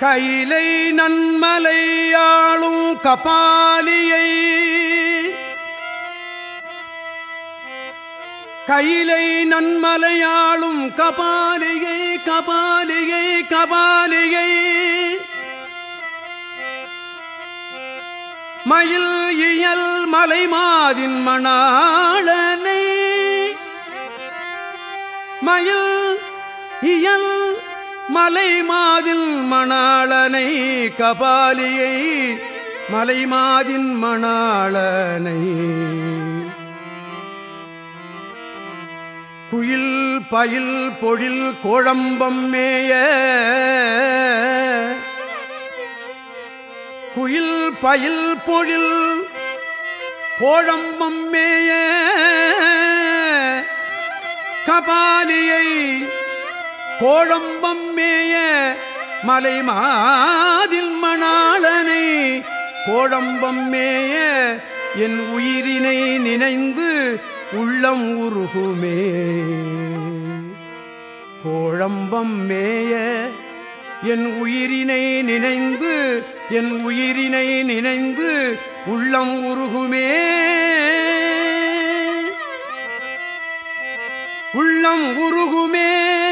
கைலை நன்மலையாளும் கபாலியை கைலை நன்மலையாளும் கபாலியை கபாலிகை கபாலிகை மயில் இயல் மலைமாதின் மணாளனை. மயில் இயல் மலைமாதில் மணாளனை கபாலியை மலைமாதின் மணாளனை. குயில் பயில் பொழில் கோழம்பம் மேய. குயில் பயில் பொழில் கோழம்பம் மேய. கபாலியை கோழம்பம் மேய. மலை மாதில் மணாளனை கோழம்பம் மேய. என் உயிரினை நினைந்து உள்ளம் உருகுமே. கோழம்பம் மேய என் உயிரினை நினைந்து என் உயிரினை நினைந்து உள்ளம் உருகுமே. உள்ளம் உருகுமே.